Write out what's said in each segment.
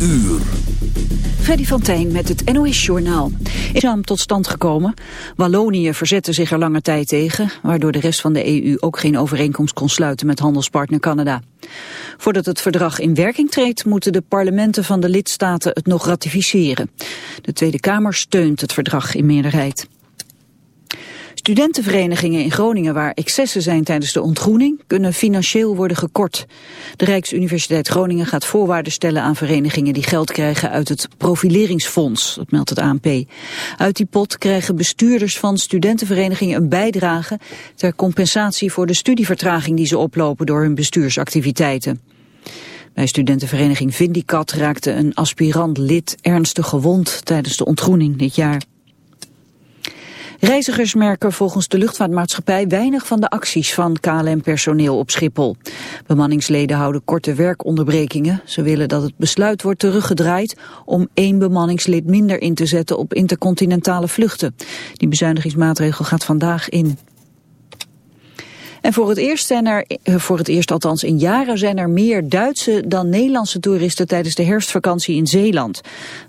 uur. Freddy van Tijn met het NOS-journaal. Is aan tot stand gekomen. Wallonië verzette zich er lange tijd tegen... waardoor de rest van de EU ook geen overeenkomst kon sluiten met handelspartner Canada. Voordat het verdrag in werking treedt... moeten de parlementen van de lidstaten het nog ratificeren. De Tweede Kamer steunt het verdrag in meerderheid. Studentenverenigingen in Groningen waar excessen zijn tijdens de ontgroening kunnen financieel worden gekort. De Rijksuniversiteit Groningen gaat voorwaarden stellen aan verenigingen die geld krijgen uit het profileringsfonds, dat meldt het ANP. Uit die pot krijgen bestuurders van studentenverenigingen een bijdrage ter compensatie voor de studievertraging die ze oplopen door hun bestuursactiviteiten. Bij studentenvereniging Vindicat raakte een aspirant lid ernstig gewond tijdens de ontgroening dit jaar. Reizigers merken volgens de luchtvaartmaatschappij weinig van de acties van KLM-personeel op Schiphol. Bemanningsleden houden korte werkonderbrekingen. Ze willen dat het besluit wordt teruggedraaid om één bemanningslid minder in te zetten op intercontinentale vluchten. Die bezuinigingsmaatregel gaat vandaag in. En voor het eerst zijn er, eh, voor het eerst althans in jaren, zijn er meer Duitse dan Nederlandse toeristen tijdens de herfstvakantie in Zeeland.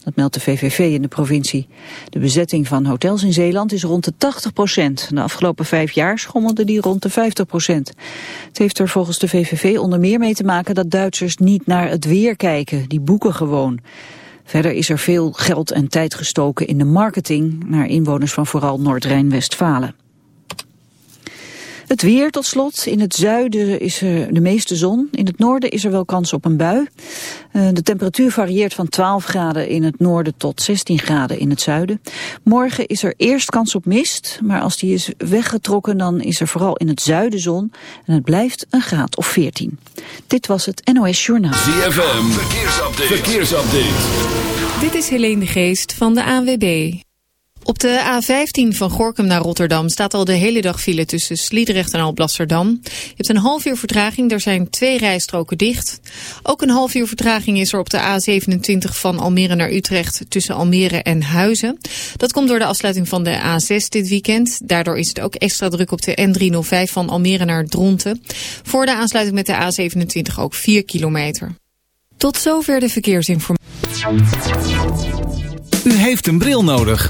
Dat meldt de VVV in de provincie. De bezetting van hotels in Zeeland is rond de 80 procent. De afgelopen vijf jaar schommelde die rond de 50 procent. Het heeft er volgens de VVV onder meer mee te maken dat Duitsers niet naar het weer kijken. Die boeken gewoon. Verder is er veel geld en tijd gestoken in de marketing naar inwoners van vooral Noord-Rijn-Westfalen. Het weer tot slot. In het zuiden is er de meeste zon. In het noorden is er wel kans op een bui. Uh, de temperatuur varieert van 12 graden in het noorden tot 16 graden in het zuiden. Morgen is er eerst kans op mist, maar als die is weggetrokken dan is er vooral in het zuiden zon. En het blijft een graad of 14. Dit was het NOS Journaal. ZFM, verkeersupdate. verkeersupdate. Dit is Helene de Geest van de ANWB. Op de A15 van Gorkum naar Rotterdam staat al de hele dag file tussen Sliedrecht en Alblasserdam. Je hebt een half uur vertraging, er zijn twee rijstroken dicht. Ook een half uur vertraging is er op de A27 van Almere naar Utrecht tussen Almere en Huizen. Dat komt door de afsluiting van de A6 dit weekend. Daardoor is het ook extra druk op de N305 van Almere naar Dronten. Voor de aansluiting met de A27 ook 4 kilometer. Tot zover de verkeersinformatie. U heeft een bril nodig.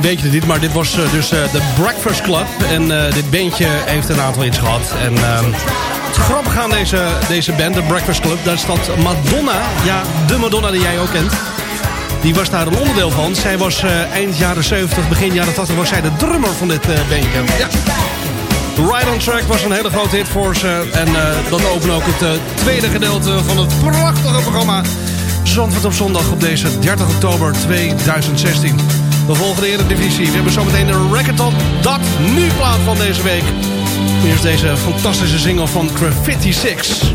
Weet je dit, maar dit was uh, dus uh, de Breakfast Club. En uh, dit bandje heeft een aantal hits gehad. En ehm, het grappige aan deze, deze band, de Breakfast Club, daar staat Madonna. Ja, de Madonna die jij ook kent. Die was daar een onderdeel van. Zij was eind jaren 70, begin jaren 80 was zij de drummer van dit bandje. Ja. Ride on Track was een hele grote hit voor ze. En dat opent ook het tweede gedeelte van het prachtige programma... Zandvoort op zondag op deze 30 oktober 2016. De Eredivisie. We hebben zometeen een op dat nu plaat van deze week. Eerst deze fantastische single van Graffiti 6.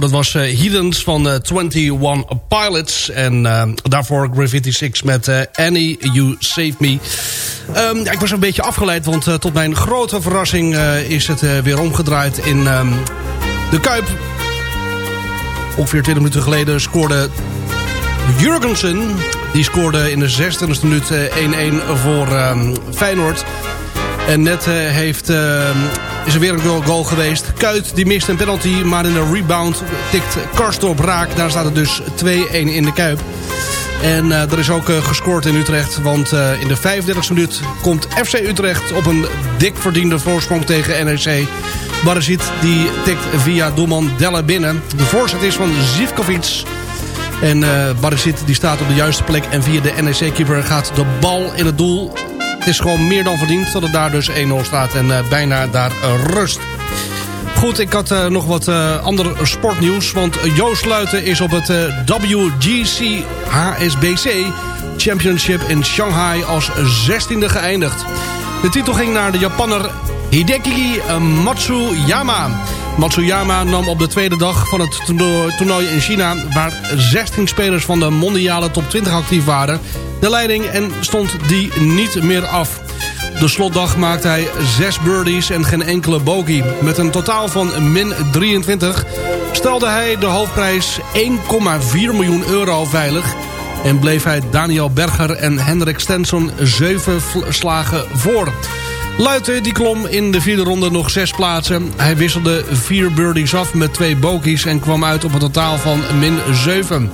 Dat was Heathens van eh 21 Pilots. En eh, daarvoor Gravity 6 met eh, Annie, You Save Me. Ehm, ja, ik was een beetje afgeleid, want tot mijn grote verrassing... is het weer omgedraaid in ehm, de Kuip. Ongeveer 20 minuten geleden scoorde Jurgensen. Die scoorde in de 26e minuut eh, 1-1 voor ehm, Feyenoord. En net heeft, is er weer een goal, geweest. Kuit die mist een penalty, maar in de rebound tikt Karstorp raak. Daar staat het dus 2-1 in de Kuip. En eh, er is ook eh, gescoord in Utrecht. Want eh, in de 35e minuut komt FC Utrecht op een dik verdiende voorsprong tegen NEC. Barazit die tikt via doelman Delle binnen. De voorzet is van Zivkovic. En Barazit die staat op de juiste plek. En via de NEC-keeper gaat de bal in het doel. Het is gewoon meer dan verdiend dat het daar dus 1-0 staat. En eh, bijna daar eh, rust. Goed, ik had eh, nog wat eh ander sportnieuws. Want Joost Luiten is op het eh, WGC HSBC Championship in Shanghai als 16e geëindigd. De titel ging naar de Japanner Hideki Matsuyama. Matsuyama nam op de tweede dag van het toernooi in China... waar 16 spelers van de mondiale top 20 actief waren... de leiding en stond die niet meer af. De slotdag maakte hij 6 birdies en geen enkele bogey. Met een totaal van min 23 stelde hij de hoofdprijs 1,4 miljoen euro veilig... en bleef hij Daniel Berger en Hendrik Stenson 7 slagen voor... Luiten die klom in de vierde ronde nog zes plaatsen. Hij wisselde vier birdies af met twee bogies en kwam uit op een totaal van min 7.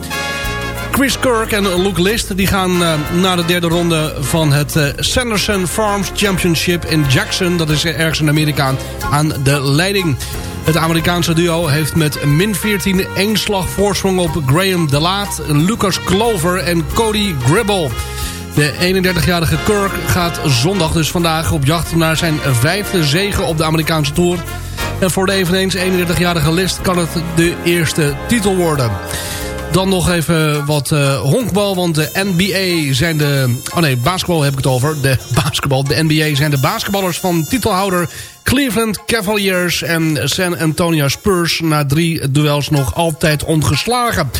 Chris Kirk en Luke List die gaan uh, naar de derde ronde van het uh, Sanderson Farms Championship in Jackson. Dat is ergens in Amerika aan de leiding. Het Amerikaanse duo heeft met min 14 één slag voorsprong op Graham De Laat, Lucas Clover en Cody Gribble. De 31-jarige Kirk gaat zondag dus vandaag op jacht naar zijn vijfde zege op de Amerikaanse Tour. En voor de eveneens 31-jarige List kan het de eerste titel worden. Dan nog even wat uh, honkbal, want de NBA zijn de... Oh nee, basketbal heb ik het over. De basketbal, de NBA zijn de basketballers van titelhouder Cleveland Cavaliers en San Antonio Spurs... na drie duels nog altijd ongeslagen.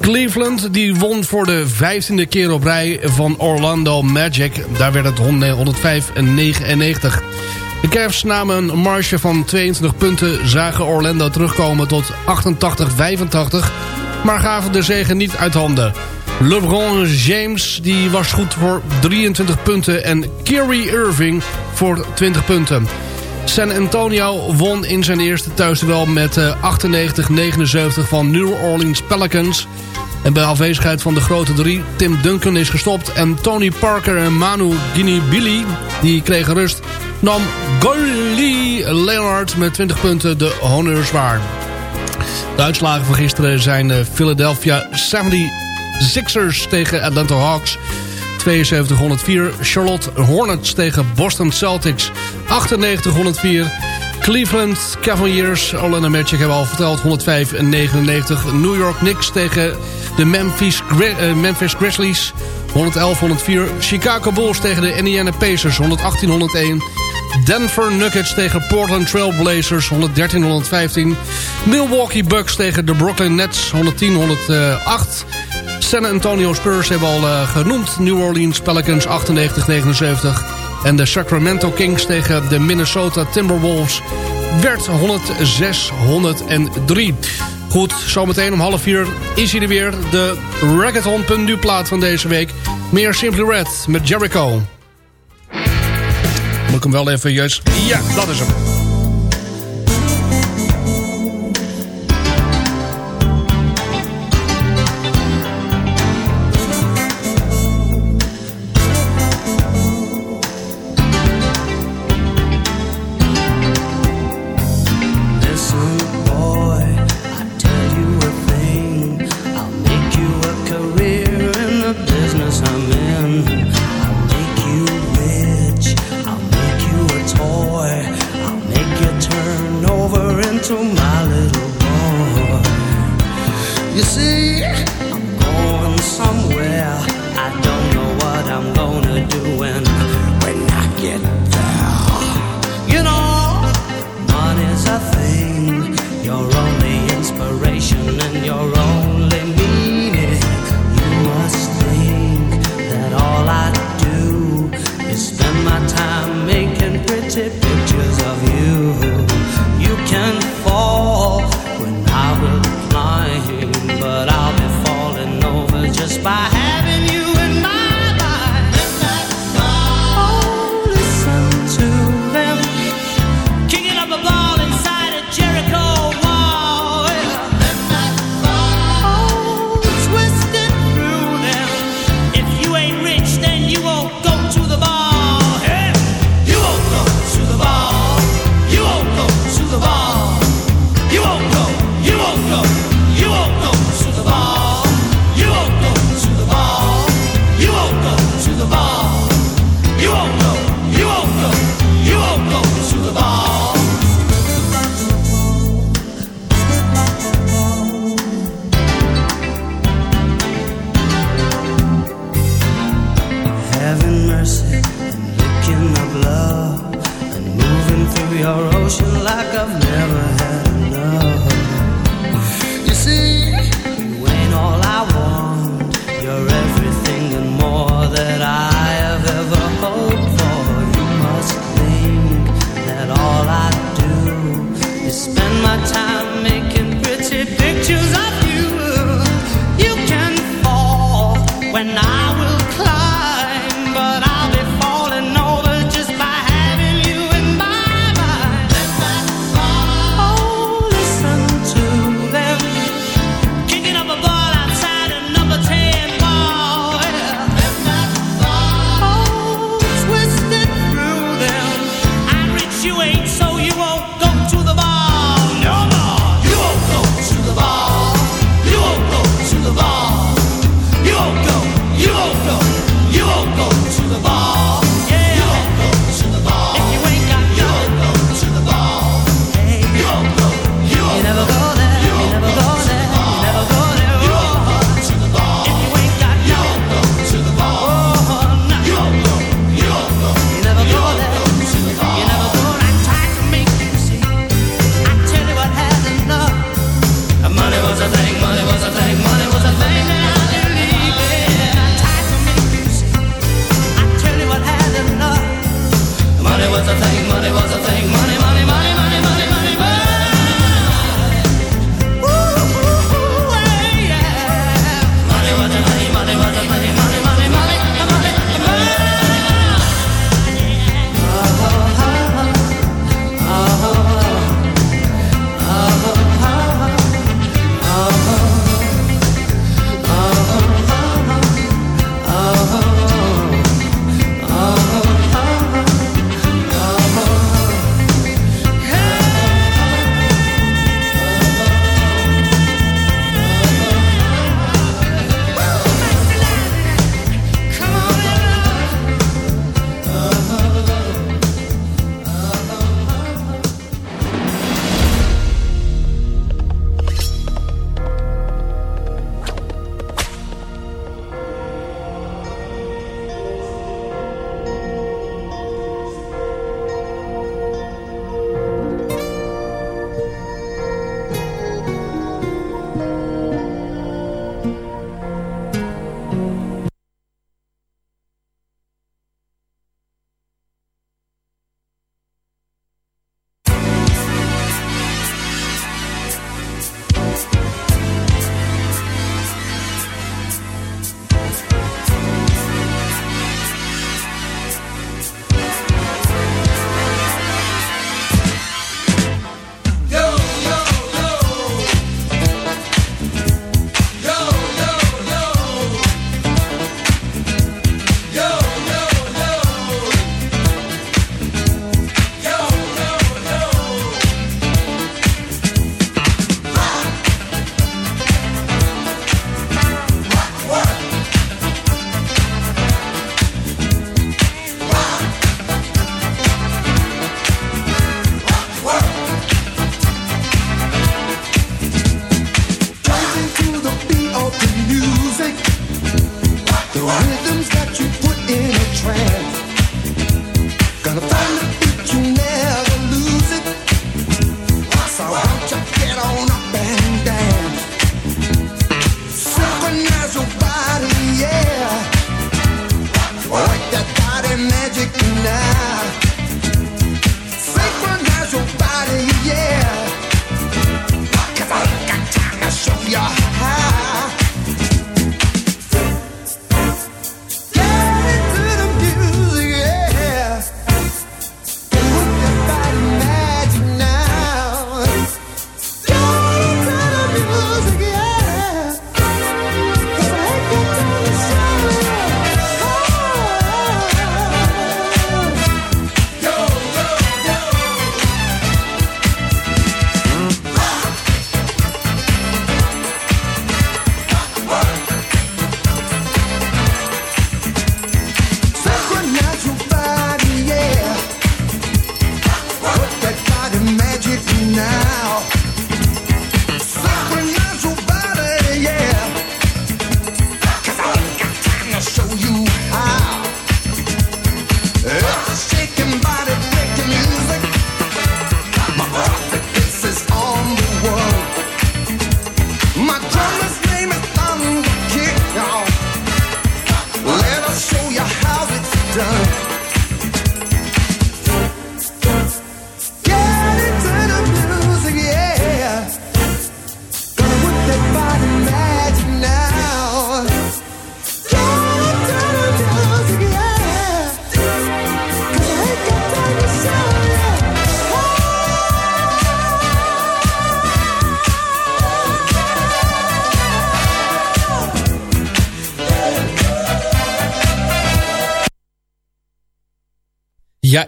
Cleveland die won voor de vijftiende keer op rij van Orlando Magic. Daar werd het 105-99. De Cavs namen een marge van 22 punten, zagen Orlando terugkomen tot 88-85 maar gaven de zegen niet uit handen. LeBron James die was goed voor 23 punten en Kyrie Irving voor 20 punten. San Antonio won in zijn eerste thuisduel met 98-79 van New Orleans Pelicans. En bij afwezigheid van de grote drie, Tim Duncan is gestopt... en Tony Parker en Manu Ginibili, die kregen rust... nam Gully Leonard met 20 punten de honneurs waar. De uitslagen van gisteren zijn Philadelphia 76ers tegen Atlanta Hawks. 7204. Charlotte Hornets tegen Boston Celtics. 9804. Cleveland Cavaliers, Orlando Magic hebben al verteld, 105 en 99. New York Knicks tegen de Memphis, uh, Memphis Grizzlies, 111-104. Chicago Bulls tegen de Indiana Pacers, 118-101. Denver Nuggets tegen Portland Trail Blazers 113-115. Milwaukee Bucks tegen de Brooklyn Nets 110-108. San Antonio Spurs hebben al uh, genoemd. New Orleans Pelicans 98-79. En de Sacramento Kings tegen de Minnesota Timberwolves werd 106-103. Goed, zometeen om half vier is hij er weer. De Rackathon plaat van deze week. Meer Simply Red met Jericho. Ik hem wel even juist... Ja, dat is hem.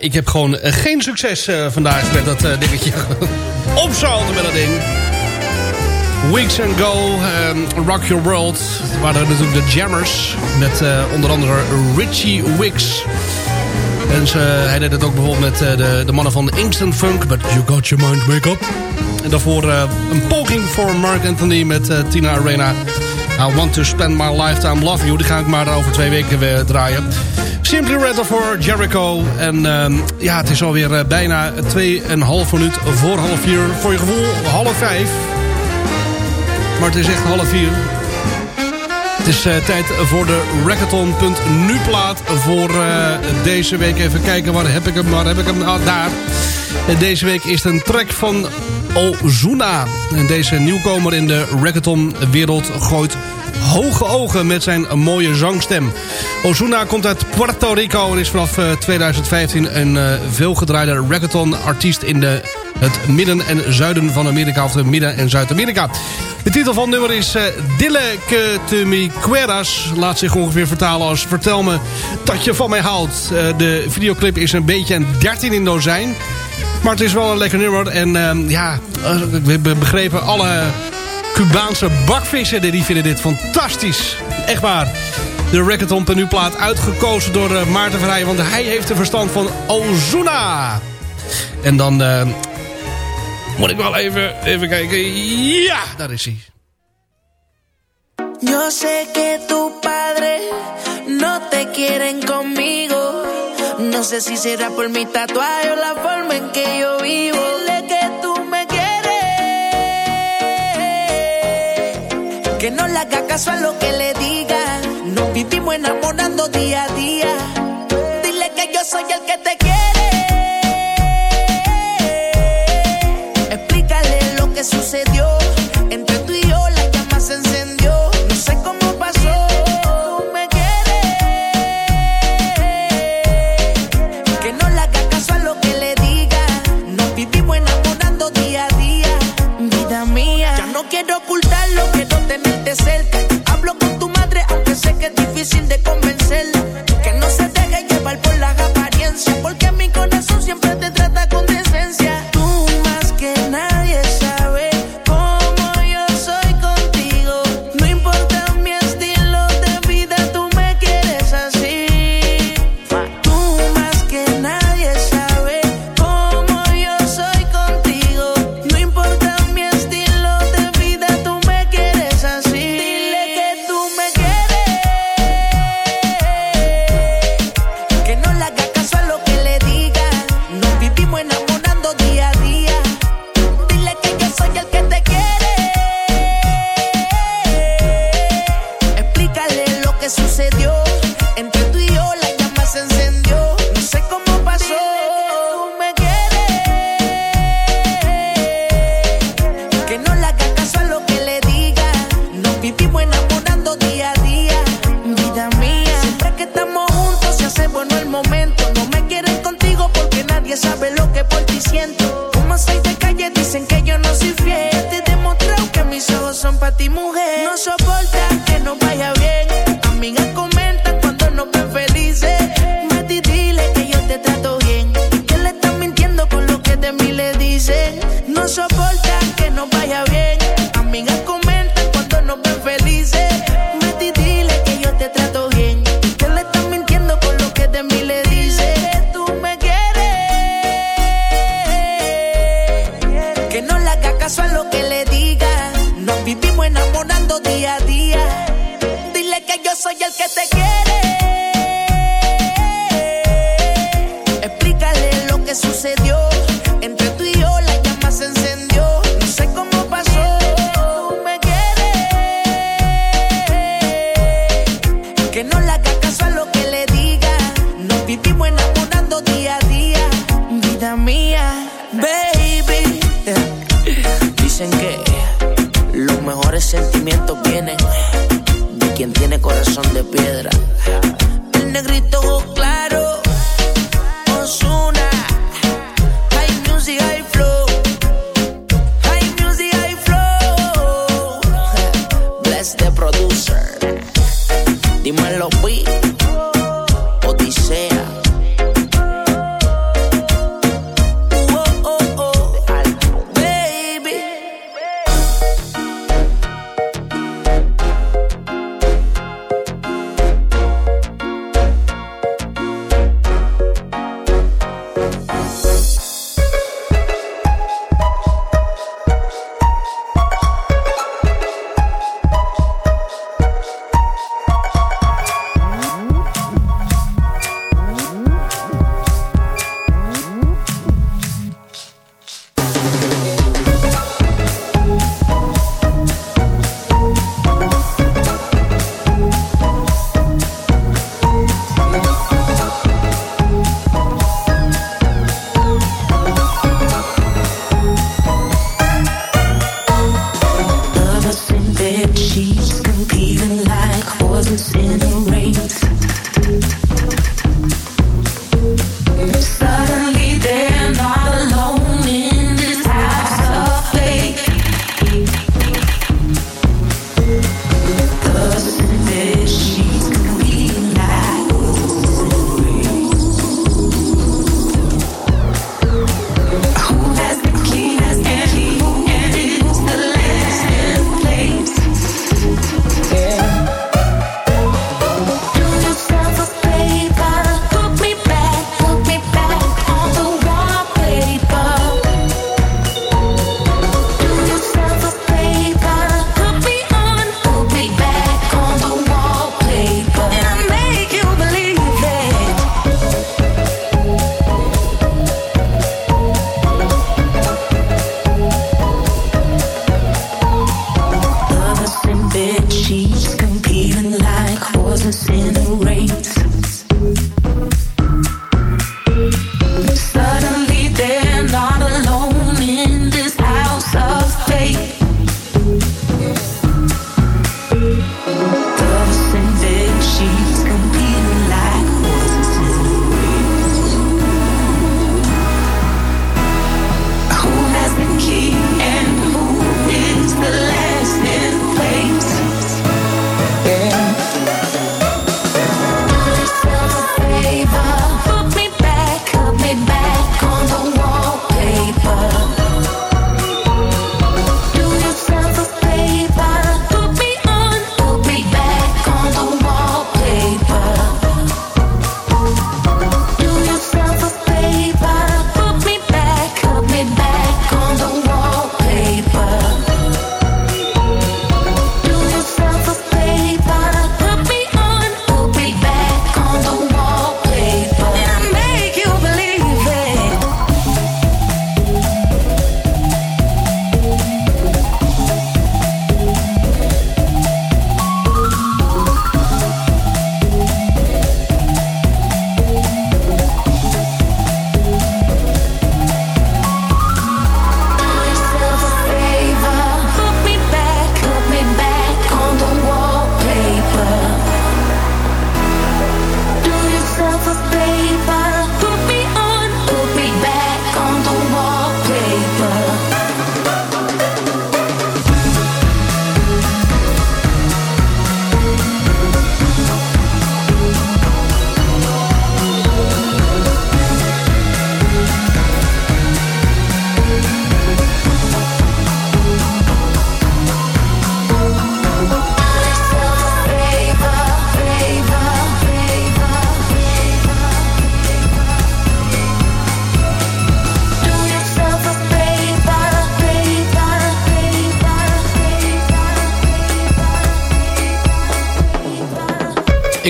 Ik heb gewoon eh, geen succes eh, vandaag met dat eh, dingetje. Opzouten met dat ding. Weeks and Go, ehm, Rock Your World. Waren natuurlijk de Jammers. Met onder andere Richie Wicks. En ze, hij deed het ook bijvoorbeeld met de, de mannen van Instant Funk. But You Got Your Mind Make Up. En daarvoor een poging voor Mark Anthony met Tina Arena. I Want To Spend My Lifetime Loving You. Die ga ik maar over twee weken weer draaien. Simply Red voor Jericho. En ehm, ja, het is alweer uh, bijna 2,5 minuut voor half vier. Voor je gevoel half vijf. Maar het is echt half vier. Het is uh, tijd voor de Rackathon.nu plaat voor uh, deze week. Even kijken, waar heb ik hem? Waar heb ik hem? Ah, daar. Deze week is het een track van Ozuna. Deze nieuwkomer in de Rackathon-wereld gooit hoge ogen met zijn mooie zangstem. Ozuna komt uit Puerto Rico en is vanaf uh, 2015 een uh, veelgedraaide reggaeton-artiest in de, het midden en zuiden van Amerika, of de midden- en Zuid-Amerika. De titel van nummer is uh, Dille que te mi quieras. Laat zich ongeveer vertalen als vertel me dat je van mij houdt. De videoclip is een beetje een 13 in dozijn. Maar het is wel een lekker nummer. En uh, ja, we hebben begrepen alle Cubaanse bakvissen die vinden dit fantastisch. Echt waar. De Rackathon nu plaat uitgekozen door uh, Maarten Verheijen. Want hij heeft de verstand van Ozuna. En dan uh, moet ik wel even, even kijken. Ja, daar is hij. Yo sé que tu padre no te quieren conmigo. No sé si será por mi tatuaje o la forma en que yo vivo. Dile que tú me quieres. Que no le haga caso a lo que le diga. Nos vivimos enamorando día a día. Dile que yo soy el que te quiere. Explícale lo que sucedió. Cerca. Hablo con tu madre, aunque sé que es difícil de convencerla.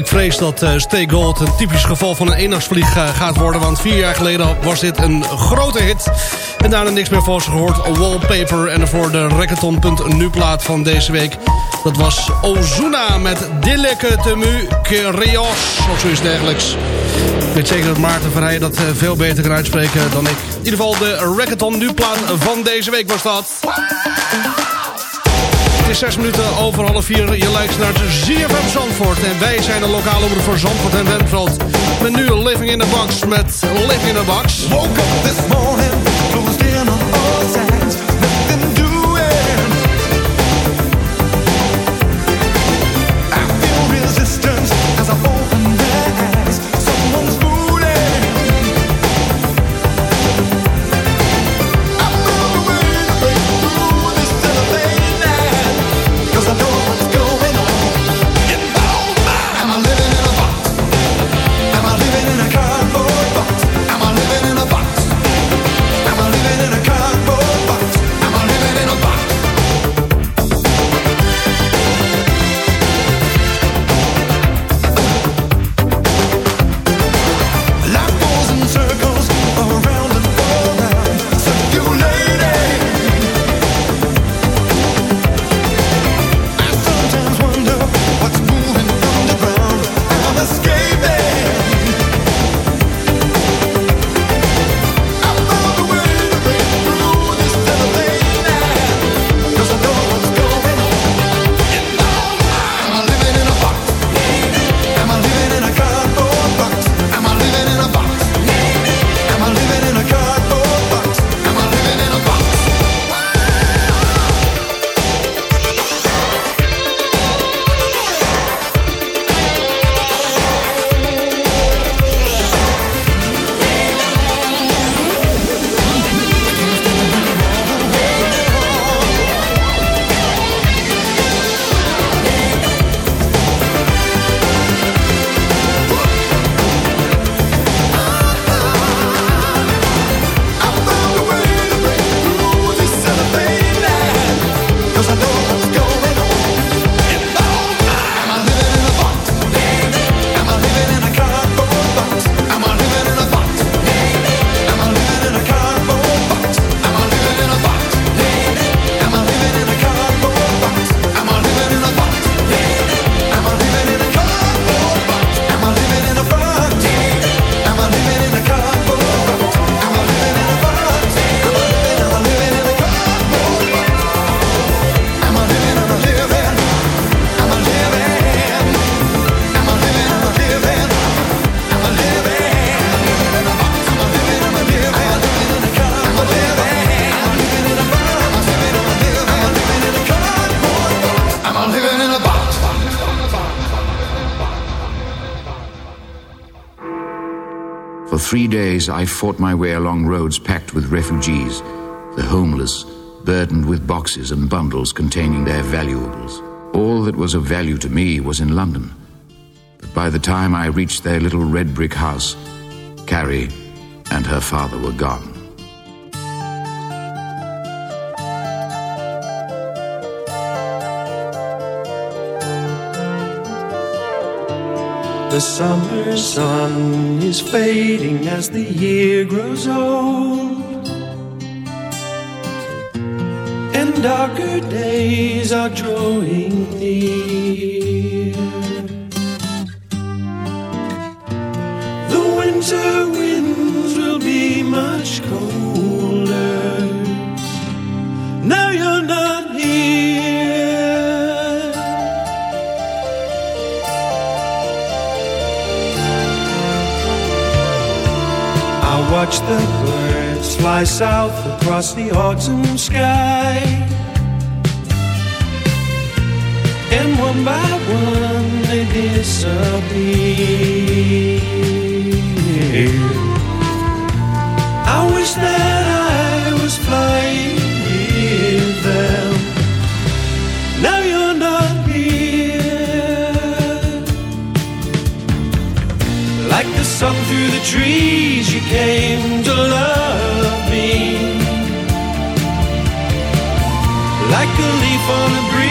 Ik vrees dat eh, Stay Gold een typisch geval van een eendagsvlieg eh, gaat worden. Want vier jaar geleden was dit een grote hit. En daarna niks meer van ze gehoord. Wallpaper en voor de reggaeton.nu plaat van deze week. Dat was Ozuna met Dilleke Temu Krios. Of zoiets dergelijks. Ik weet zeker dat Maarten Verheijen dat eh, veel beter kan uitspreken dan ik. In ieder geval de reggaeton nu plaat van deze week was dat. Is zes minuten over half vier. Je luistert naar ZFM Zandvoort. En wij zijn de lokale omroep voor Zandvoort en Wenveld. Met nu Living in the Box met Living in the Box. This morning, days, I fought my way along roads packed with refugees, the homeless, burdened with boxes and bundles containing their valuables. All that was of value to me was in London. But by the time I reached their little red brick house, Carrie and her father were gone. The summer sun is fading as the year grows old. And darker days are drawing near. Watch the birds fly south across the autumn sky. And one by one they disappear. I wish that I was flying Like through the trees, you came to love me. Like a leaf on a breeze,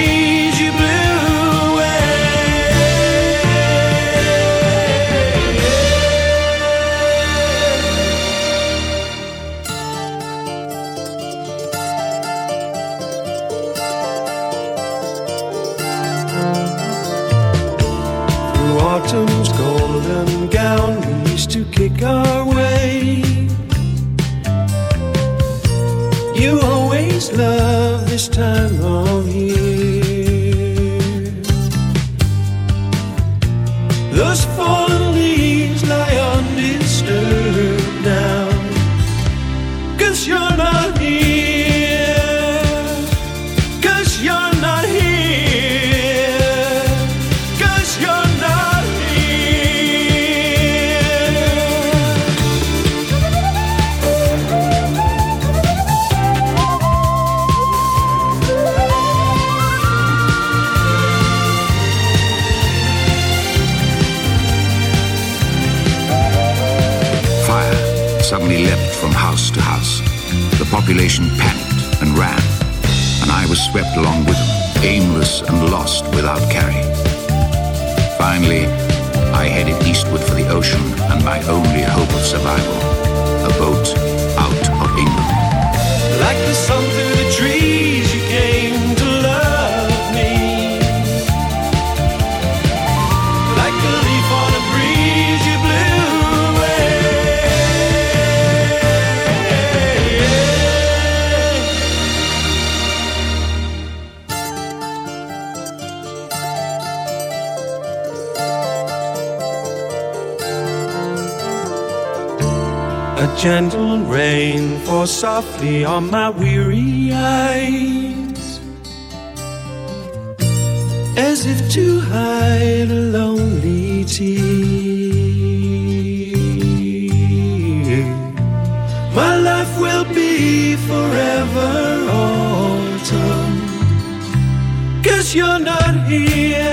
on my weary eyes, as if to hide a lonely tear. My life will be forever autumn, cause you're not here,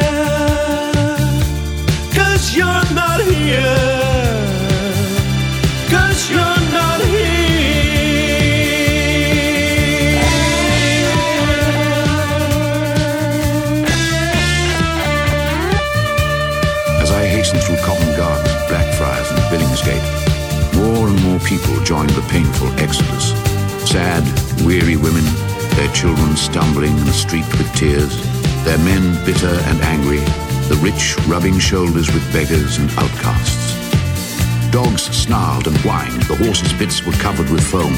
joined the painful exodus. Sad, weary women, their children stumbling and streaked with tears, their men bitter and angry, the rich rubbing shoulders with beggars and outcasts. Dogs snarled and whined, the horses' bits were covered with foam,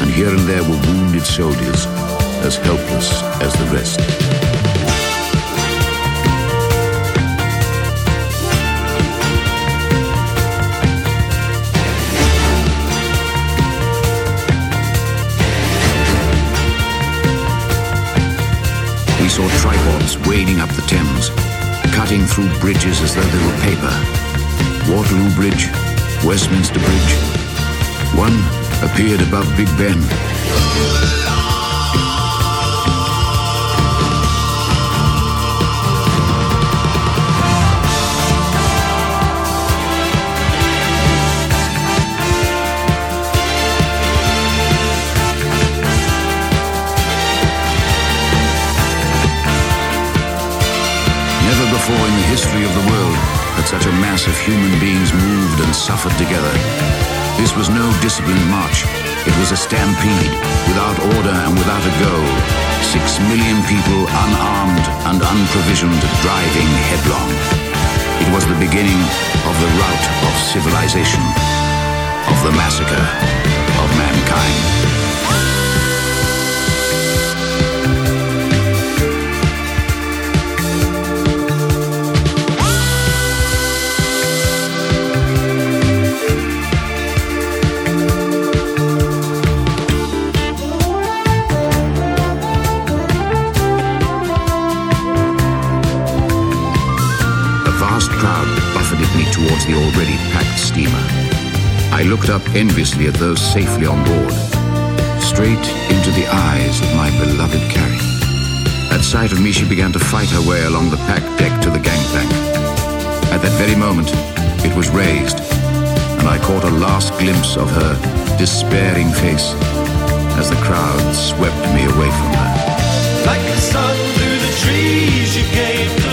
and here and there were wounded soldiers, as helpless as the rest. Wading up the Thames, cutting through bridges as though they were paper. Waterloo Bridge, Westminster Bridge. One appeared above Big Ben. History of the world that such a mass of human beings moved and suffered together. This was no disciplined march. It was a stampede, without order and without a goal. Six million people unarmed and unprovisioned, driving headlong. It was the beginning of the rout of civilization, of the massacre of mankind. The already packed steamer. I looked up enviously at those safely on board, straight into the eyes of my beloved Carrie. At sight of me, she began to fight her way along the packed deck to the gangplank. At that very moment, it was raised, and I caught a last glimpse of her despairing face as the crowd swept me away from her. Like the sun through the trees, you came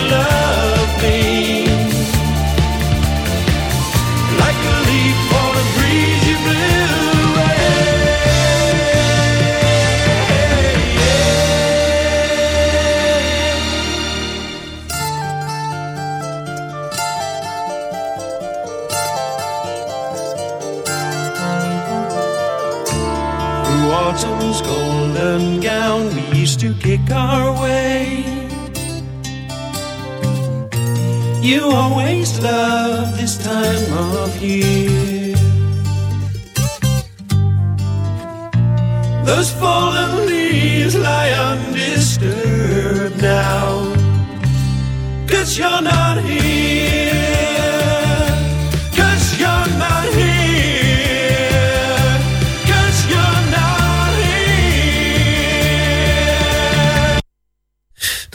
kick our way. You always love this time of year.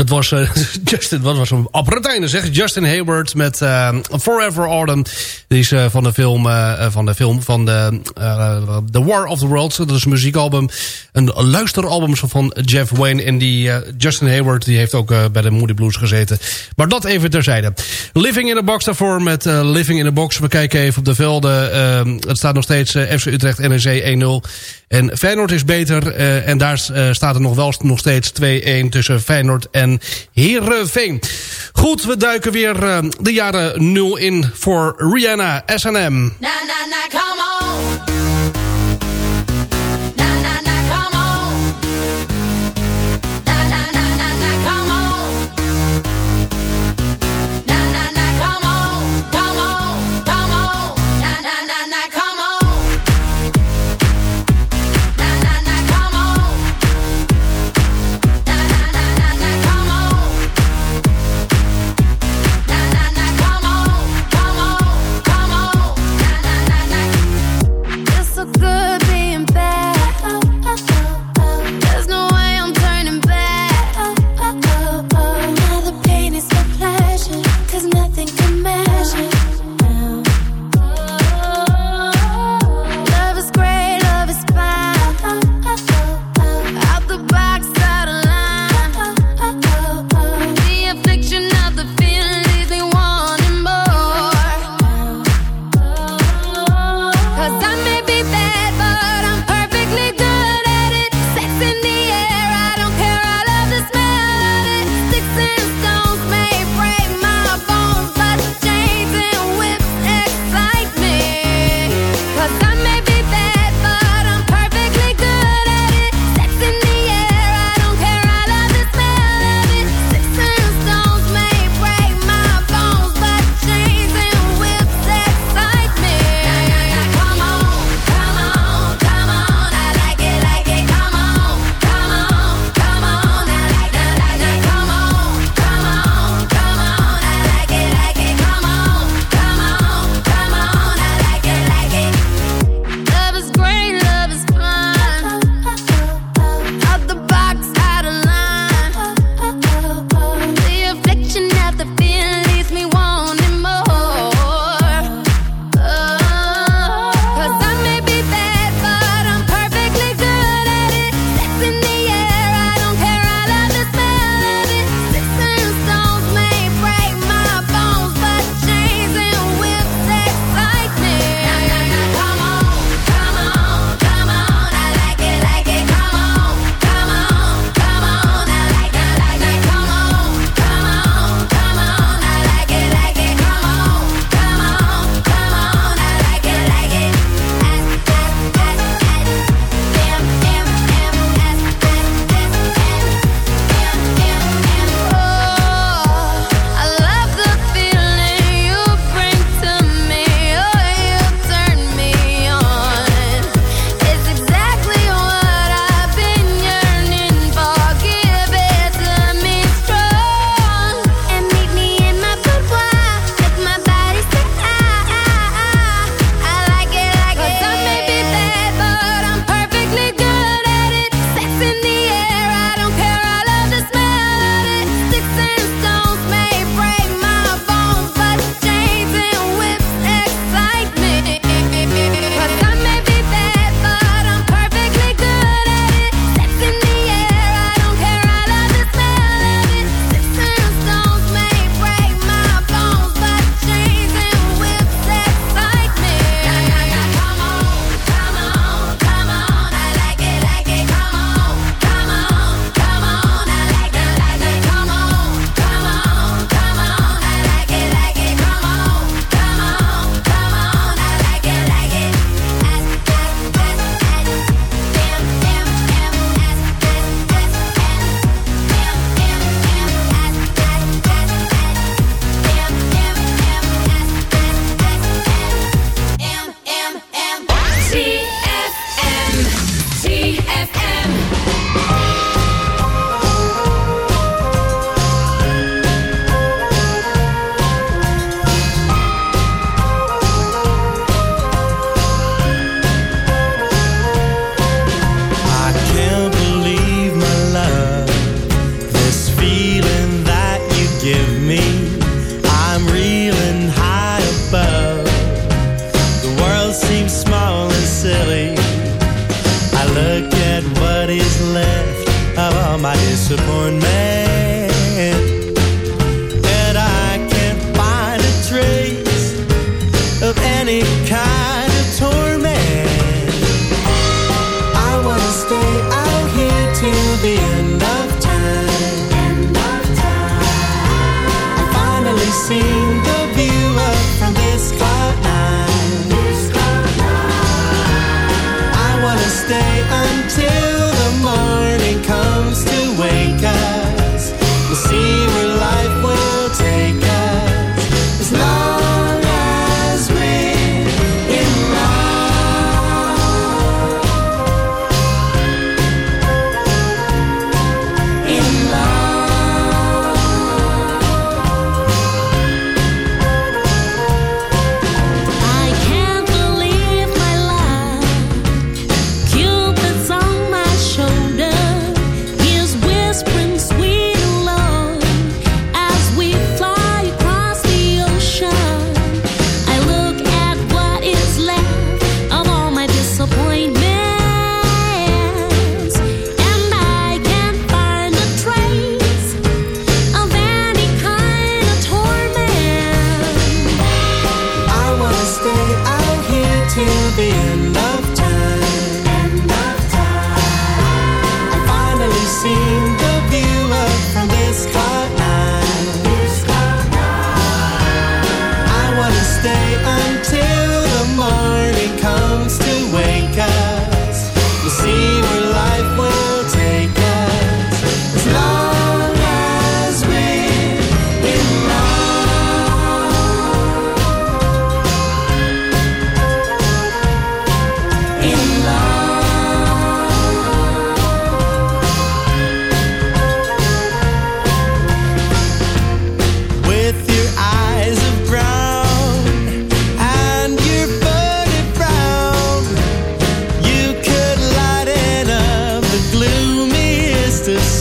Dat was eh, Justin, wat was apparentijne zeg. Justin Hayward met eh, Forever Autumn. Die is eh, van de film van de film van de The War of the Worlds. Dat is een muziekalbum. Een luisteralbum van Jeff Wayne. En die Justin Hayward die heeft ook bij de Moody Blues gezeten. Maar dat even terzijde. Living in a Box daarvoor met Living in a Box. We kijken even op de velden. Het staat nog steeds FC Utrecht NEC 1-0. En Feyenoord is beter. en daar staat er nog wel nog steeds 2-1 tussen Feyenoord en Heerenveen. Goed, we duiken weer eh, de jaren 0 in voor Rihanna, S&M. Na na na, come on.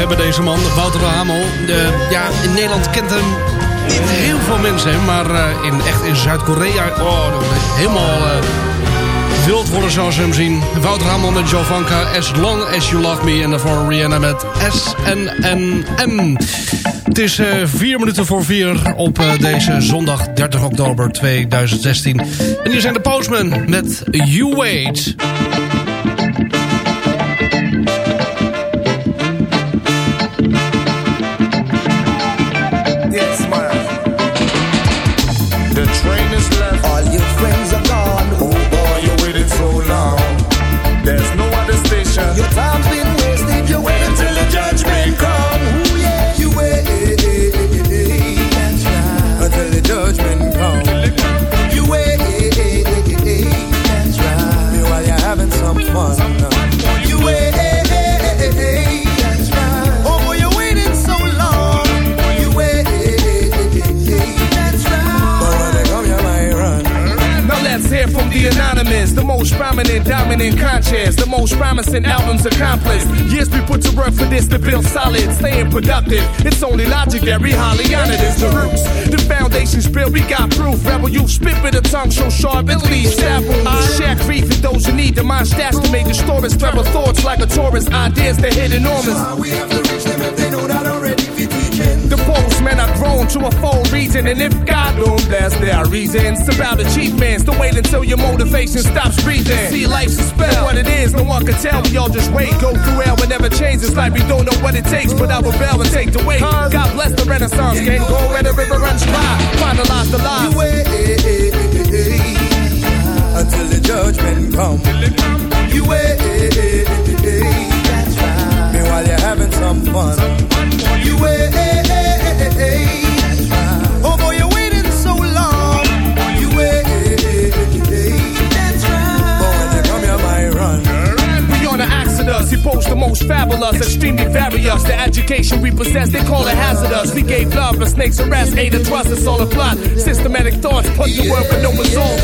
hebben, deze man, Wouter Hamel. Ja, in Nederland kent hem niet heel veel mensen, maar eh, in, echt in Zuid-Korea... Oh, helemaal eh, wild worden zoals ze hem zien. Wouter Hamel met Jovanka, As Long As You Love Me... en daarvoor Rihanna met SNNM. Het is eh, vier minuten voor vier op deze zondag 30 oktober 2016. En hier zijn de Postmen met You Wait... It's only logic that honored is the roots. The foundation's built, we got proof. Rebel youth spit with a tongue so sharp it leaves several. I share grief with those who need the mind stats to make the stories. Clever thoughts like a Taurus, ideas that hit enormous. So we have to reach them if they know that postmen to a full reason, and if God don't bless, there are reasons. It's about achievements. Don't wait until your motivation stops breathing. See, life's a spell. What it is, no one can tell. We all just wait. Go through hell, it never change. changes. Like we don't know what it takes, but I will rebel and take the weight. God bless the Renaissance. Can't go where the river runs dry. Finalize the lie. You wait until the judgment come. You wait. Meanwhile you're having some fun. You wait. The Exodus, he posed the most fabulous, extremely various. The education we possess, they call it hazardous. We gave love, but snakes arrest, hate and trust, it's all a plot. Systematic thoughts put to work with no result.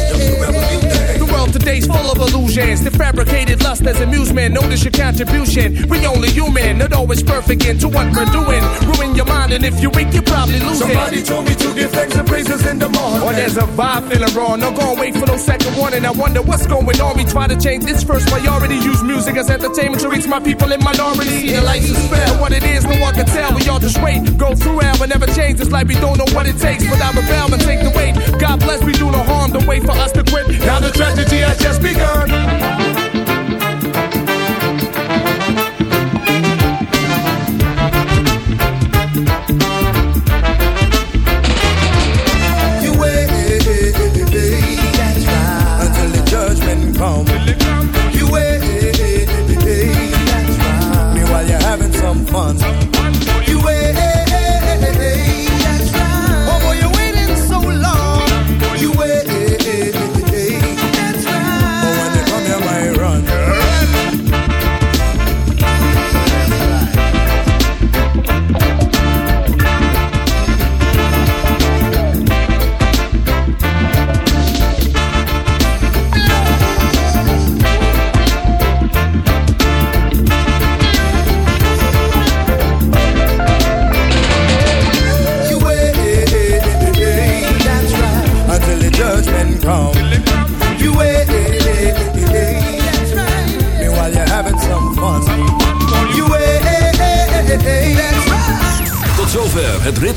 The world today's full of illusions. The fabricated lust as amusement. Notice your contribution. We only human, not always perfect into what we're doing. Ruin your mind, and if you're weak, you probably lose it. Somebody told me to give thanks and praises in the morning. Or there's a vibe feeling wrong. No go wait for no second warning. I wonder what's going on. We try to change its first priority. Use music as entertainment to reach my people in minority. See the lights is spell. What it is, no one can tell. We all just wait. Go through hell and never change. It's like we don't know what it takes. But I rebel and take the weight. God bless, we do no harm. Don't wait for us to quit. Now the tragedy has just begun.